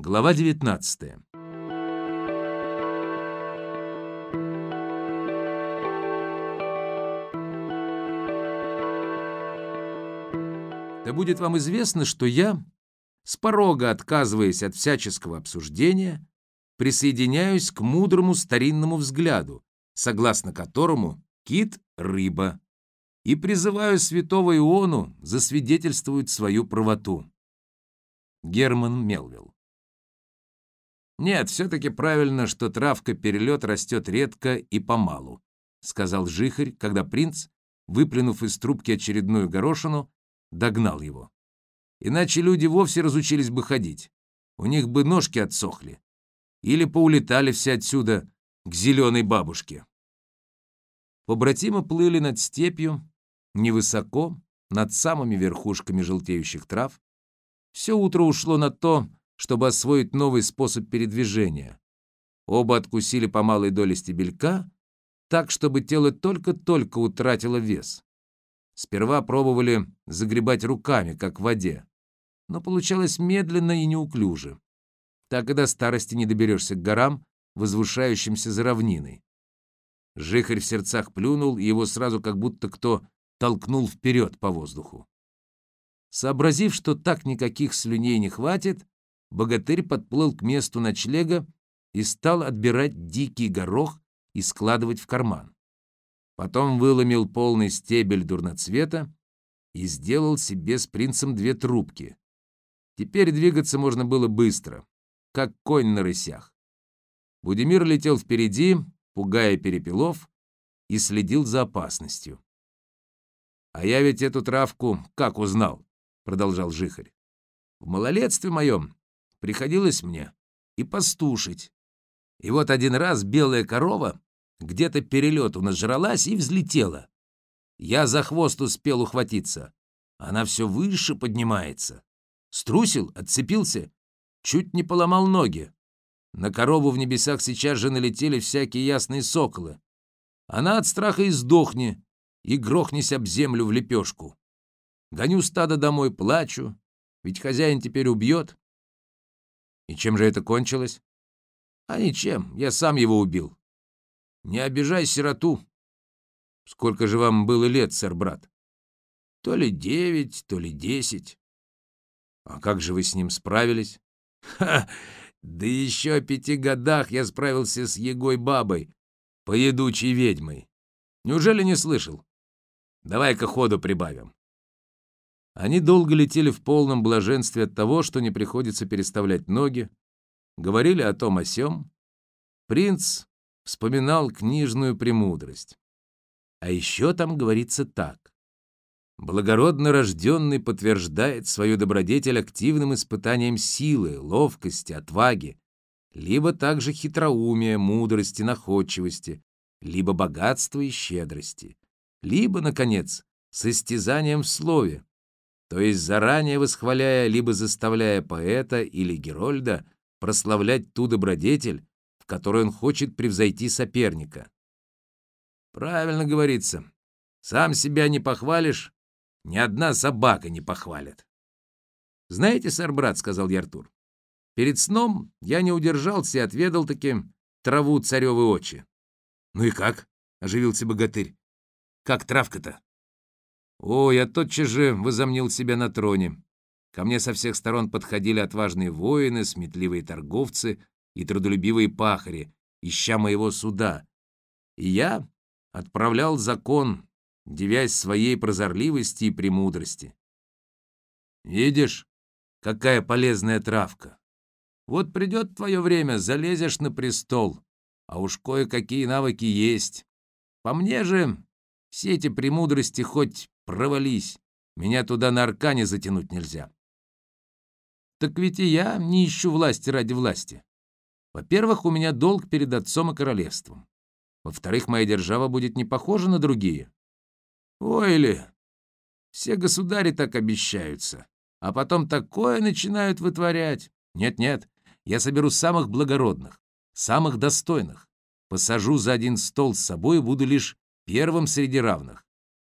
Глава 19 Да будет вам известно, что я, с порога отказываясь от всяческого обсуждения, присоединяюсь к мудрому старинному взгляду, согласно которому кит — рыба, и призываю святого Иону засвидетельствовать свою правоту. Герман Мелвилл «Нет, все-таки правильно, что травка-перелет растет редко и помалу», сказал Жихарь, когда принц, выплюнув из трубки очередную горошину, догнал его. «Иначе люди вовсе разучились бы ходить. У них бы ножки отсохли. Или поулетали все отсюда к зеленой бабушке». Побратимы плыли над степью, невысоко, над самыми верхушками желтеющих трав. Все утро ушло на то, чтобы освоить новый способ передвижения. Оба откусили по малой доле стебелька, так, чтобы тело только-только утратило вес. Сперва пробовали загребать руками, как в воде, но получалось медленно и неуклюже. Так и до старости не доберешься к горам, возвышающимся за равниной. Жихарь в сердцах плюнул, и его сразу как будто кто толкнул вперед по воздуху. Сообразив, что так никаких слюней не хватит, богатырь подплыл к месту ночлега и стал отбирать дикий горох и складывать в карман. Потом выломил полный стебель дурноцвета и сделал себе с принцем две трубки. Теперь двигаться можно было быстро, как конь на рысях. Будимир летел впереди, пугая перепелов, и следил за опасностью. «А я ведь эту травку как узнал?» — продолжал Жихарь. «В малолетстве моем приходилось мне и пастушить. И вот один раз белая корова где-то перелету нажралась и взлетела. Я за хвост успел ухватиться. Она все выше поднимается. Струсил, отцепился, чуть не поломал ноги. На корову в небесах сейчас же налетели всякие ясные соколы. Она от страха и сдохни, и грохнись об землю в лепешку. Гоню стадо домой, плачу, ведь хозяин теперь убьет. И чем же это кончилось? А ничем, я сам его убил. Не обижай сироту. Сколько же вам было лет, сэр-брат? То ли девять, то ли десять. А как же вы с ним справились? Ха! Да еще о пяти годах я справился с Егой-бабой, поедучей ведьмой. Неужели не слышал? Давай-ка ходу прибавим. Они долго летели в полном блаженстве от того, что не приходится переставлять ноги, говорили о том о сём. Принц вспоминал книжную премудрость. А еще там говорится так. Благородно рожденный подтверждает свою добродетель активным испытанием силы, ловкости, отваги, либо также хитроумия, мудрости, находчивости, либо богатства и щедрости, либо, наконец, состязанием в слове, то есть заранее восхваляя либо заставляя поэта или Герольда прославлять ту добродетель, которой он хочет превзойти соперника. Правильно говорится. Сам себя не похвалишь, ни одна собака не похвалит. «Знаете, сэр-брат, — сказал я перед сном я не удержался и отведал таки траву царевы очи». «Ну и как?» — оживился богатырь. «Как травка-то?» О, я тотчас же возомнил себя на троне. Ко мне со всех сторон подходили отважные воины, сметливые торговцы, и трудолюбивые пахари, ища моего суда. И я отправлял закон, девясь своей прозорливости и премудрости. Видишь, какая полезная травка. Вот придет твое время, залезешь на престол, а уж кое-какие навыки есть. По мне же все эти премудрости хоть провались, меня туда на аркане затянуть нельзя. Так ведь и я не ищу власти ради власти. Во-первых, у меня долг перед отцом и королевством. Во-вторых, моя держава будет не похожа на другие. Ой ли, все государи так обещаются, а потом такое начинают вытворять. Нет-нет, я соберу самых благородных, самых достойных, посажу за один стол с собой и буду лишь первым среди равных.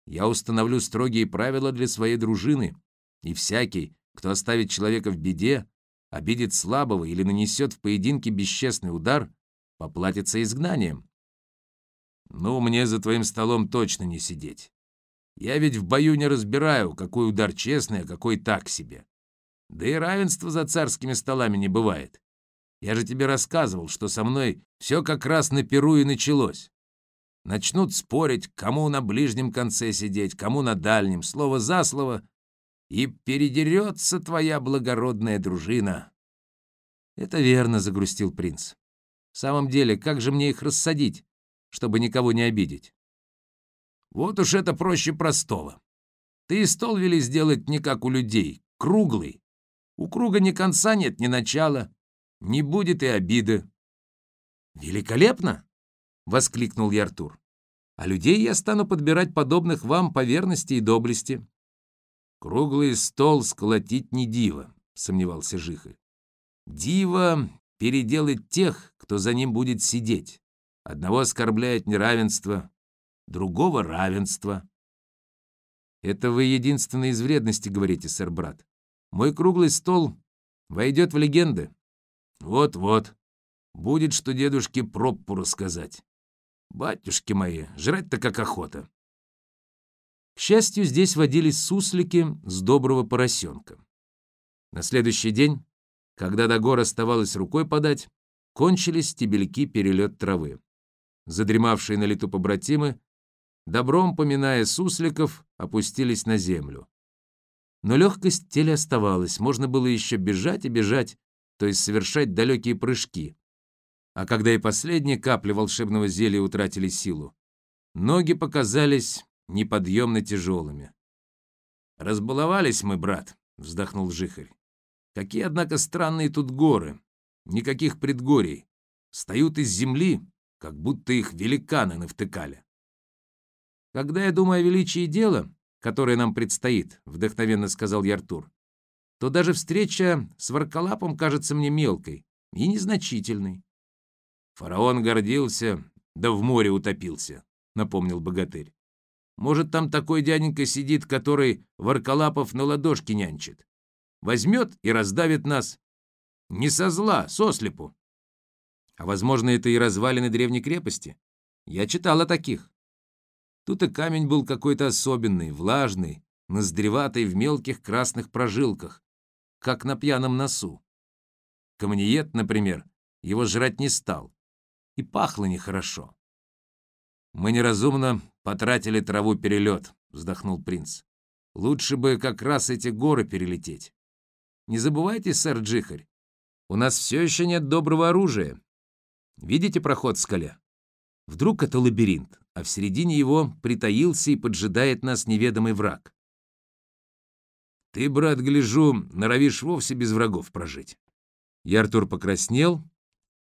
Я установлю строгие правила для своей дружины, и всякий, кто оставит человека в беде, обидит слабого или нанесет в поединке бесчестный удар, поплатится изгнанием. Ну, мне за твоим столом точно не сидеть. Я ведь в бою не разбираю, какой удар честный, а какой так себе. Да и равенства за царскими столами не бывает. Я же тебе рассказывал, что со мной все как раз на перу и началось. Начнут спорить, кому на ближнем конце сидеть, кому на дальнем, слово за слово, и передерется твоя благородная дружина. Это верно, загрустил принц. В самом деле, как же мне их рассадить, чтобы никого не обидеть? Вот уж это проще простого. Ты и стол вели сделать не как у людей, круглый. У круга ни конца нет, ни начала. Не будет и обиды. «Великолепно!» — воскликнул я Артур. «А людей я стану подбирать подобных вам по верности и доблести». «Круглый стол сколотить не диво», — сомневался Жихарь. «Диво переделать тех, кто за ним будет сидеть. Одного оскорбляет неравенство, другого — равенство». «Это вы единственный из вредности говорите, сэр-брат. Мой круглый стол войдет в легенды. Вот-вот. Будет, что дедушке проппу рассказать. Батюшки мои, жрать-то как охота. К счастью, здесь водились суслики с доброго поросенка. На следующий день, когда до гор оставалось рукой подать, кончились стебельки перелет травы. Задремавшие на лету побратимы, добром поминая сусликов, опустились на землю. Но легкость теле оставалась, можно было еще бежать и бежать, то есть совершать далекие прыжки. А когда и последние капли волшебного зелья утратили силу, ноги показались неподъемно тяжелыми. «Разбаловались мы, брат», — вздохнул Жихарь. «Какие, однако, странные тут горы. Никаких предгорий. Встают из земли, как будто их великаны навтыкали». Когда я думаю о величии дела, которое нам предстоит», — вдохновенно сказал Яртур, то даже встреча с Варкалапом кажется мне мелкой и незначительной. Фараон гордился, да в море утопился, — напомнил богатырь. Может, там такой дяденька сидит, который Варкалапов на ладошке нянчит. Возьмет и раздавит нас. Не со зла, сослепу. А, возможно, это и развалины древней крепости. Я читал о таких. Тут и камень был какой-то особенный, влажный, ноздреватый в мелких красных прожилках, как на пьяном носу. Камнеед, например, его жрать не стал. И пахло нехорошо. «Мы неразумно потратили траву перелет», — вздохнул принц. «Лучше бы как раз эти горы перелететь. Не забывайте, сэр Джихарь, у нас все еще нет доброго оружия. Видите проход в скале? Вдруг это лабиринт, а в середине его притаился и поджидает нас неведомый враг. Ты, брат, гляжу, норовишь вовсе без врагов прожить. И Артур покраснел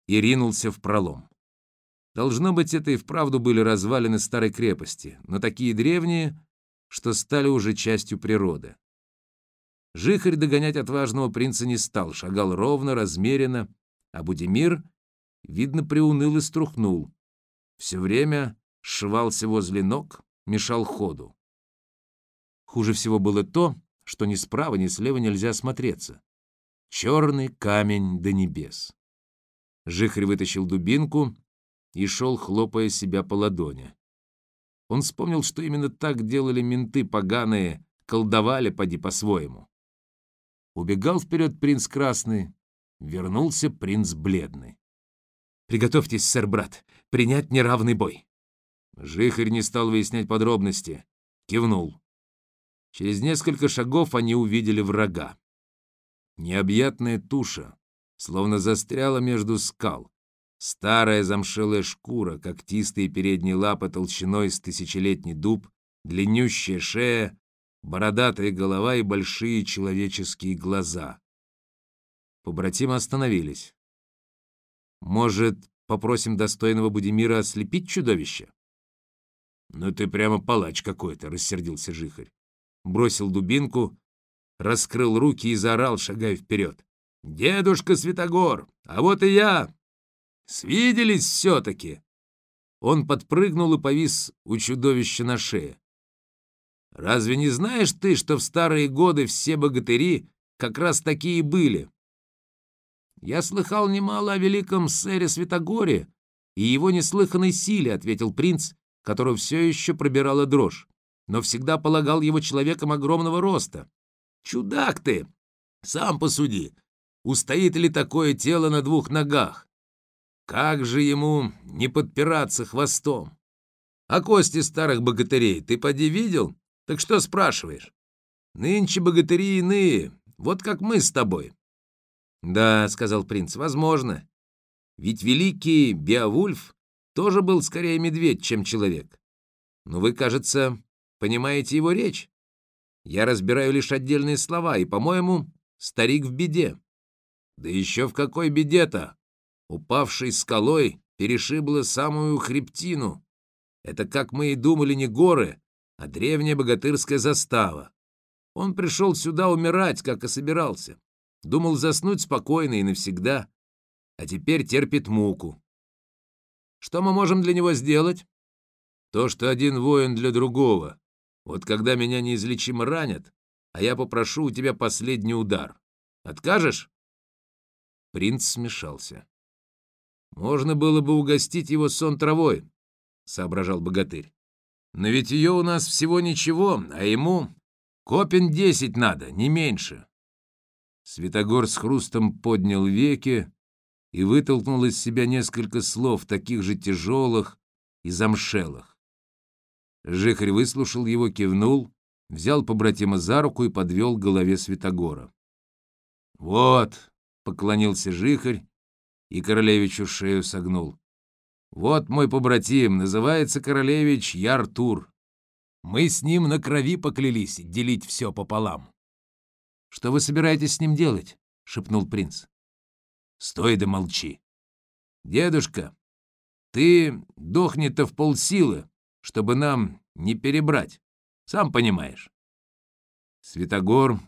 и ринулся в пролом. Должно быть, это и вправду были развалины старой крепости, но такие древние, что стали уже частью природы. Жихарь догонять отважного принца не стал, шагал ровно, размеренно, а Будимир, видно, приуныл и струхнул все время сшивался возле ног, мешал ходу. Хуже всего было то, что ни справа, ни слева нельзя смотреться. Черный камень до небес. Жихарь вытащил дубинку и шел, хлопая себя по ладони. Он вспомнил, что именно так делали менты поганые, колдовали поди по-своему. Убегал вперед принц Красный, вернулся принц Бледный. «Приготовьтесь, сэр-брат, принять неравный бой». Жихарь не стал выяснять подробности. Кивнул. Через несколько шагов они увидели врага. Необъятная туша, словно застряла между скал. Старая замшелая шкура, когтистые передние лапы толщиной с тысячелетний дуб, длиннющая шея, бородатая голова и большие человеческие глаза. Побратимы остановились. «Может, Попросим достойного Будимира ослепить чудовище?» «Ну ты прямо палач какой-то», — рассердился Жихарь. Бросил дубинку, раскрыл руки и заорал, шагая вперед. «Дедушка Святогор, а вот и я! Свиделись все-таки!» Он подпрыгнул и повис у чудовища на шее. «Разве не знаешь ты, что в старые годы все богатыри как раз такие были? я слыхал немало о великом сэре Святогоре и его неслыханной силе», — ответил принц, которого все еще пробирала дрожь, но всегда полагал его человеком огромного роста. «Чудак ты! Сам посуди, устоит ли такое тело на двух ногах? Как же ему не подпираться хвостом? А кости старых богатырей ты поди видел? Так что спрашиваешь? Нынче богатыри иные, вот как мы с тобой». «Да», — сказал принц, — «возможно. Ведь великий Беовульф тоже был скорее медведь, чем человек. Но вы, кажется, понимаете его речь. Я разбираю лишь отдельные слова, и, по-моему, старик в беде. Да еще в какой беде-то? Упавшей скалой перешибло самую хребтину. Это, как мы и думали, не горы, а древняя богатырская застава. Он пришел сюда умирать, как и собирался. Думал заснуть спокойно и навсегда, а теперь терпит муку. Что мы можем для него сделать? То, что один воин для другого. Вот когда меня неизлечимо ранят, а я попрошу у тебя последний удар. Откажешь?» Принц смешался. «Можно было бы угостить его сон травой», — соображал богатырь. «Но ведь ее у нас всего ничего, а ему копен десять надо, не меньше». Святогор с хрустом поднял веки, и вытолкнул из себя несколько слов, таких же тяжелых и замшелых. Жихарь выслушал его, кивнул, взял побратима за руку и подвел к голове Святогора. «Вот», — поклонился Жихарь, и королевичу шею согнул. «Вот мой побратим, называется королевич Яртур. Мы с ним на крови поклялись делить все пополам». «Что вы собираетесь с ним делать?» — шепнул принц. Стой да молчи. Дедушка, ты дохни-то в полсилы, чтобы нам не перебрать. Сам понимаешь. Святогор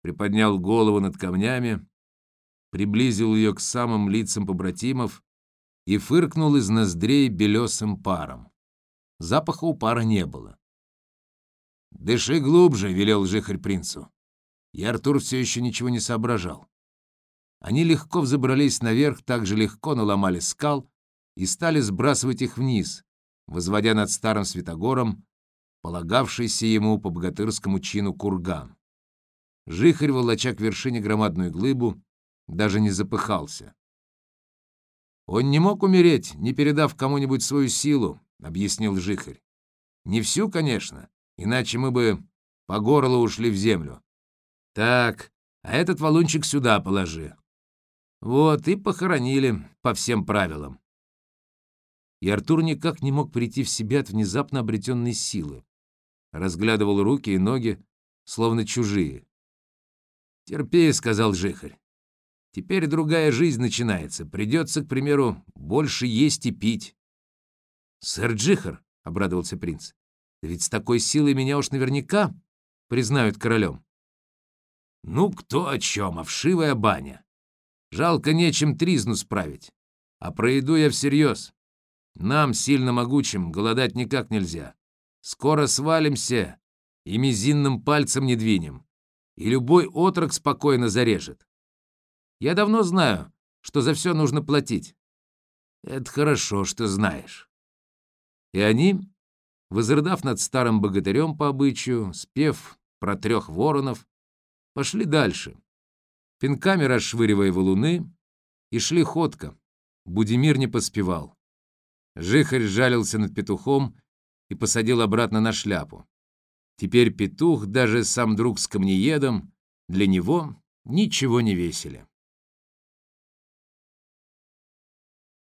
приподнял голову над камнями, приблизил ее к самым лицам побратимов и фыркнул из ноздрей белесым паром. Запаха у пара не было. «Дыши глубже», — велел жихарь принцу. И Артур все еще ничего не соображал. Они легко взобрались наверх, так же легко наломали скал и стали сбрасывать их вниз, возводя над старым Святогором полагавшийся ему по богатырскому чину курган. Жихарь, волоча к вершине громадную глыбу, даже не запыхался. «Он не мог умереть, не передав кому-нибудь свою силу», — объяснил Жихарь. «Не всю, конечно, иначе мы бы по горло ушли в землю. Так, а этот валунчик сюда положи. Вот, и похоронили по всем правилам. И Артур никак не мог прийти в себя от внезапно обретенной силы. Разглядывал руки и ноги, словно чужие. «Терпи», — сказал Жихарь. «Теперь другая жизнь начинается. Придется, к примеру, больше есть и пить». «Сэр Джихар», — обрадовался принц, — «ведь с такой силой меня уж наверняка признают королем». «Ну, кто о чем, а вшивая баня. Жалко нечем тризну справить. А про еду я всерьез. Нам, сильно могучим, голодать никак нельзя. Скоро свалимся и мизинным пальцем не двинем. И любой отрок спокойно зарежет. Я давно знаю, что за все нужно платить. Это хорошо, что знаешь. И они, возрыдав над старым богатырем по обычаю, спев про трех воронов, пошли дальше, пинками расшвыривая валуны, и шли ходко. Будимир не поспевал. Жихарь жалился над петухом и посадил обратно на шляпу. Теперь петух, даже сам друг с камнеедом, для него ничего не весили.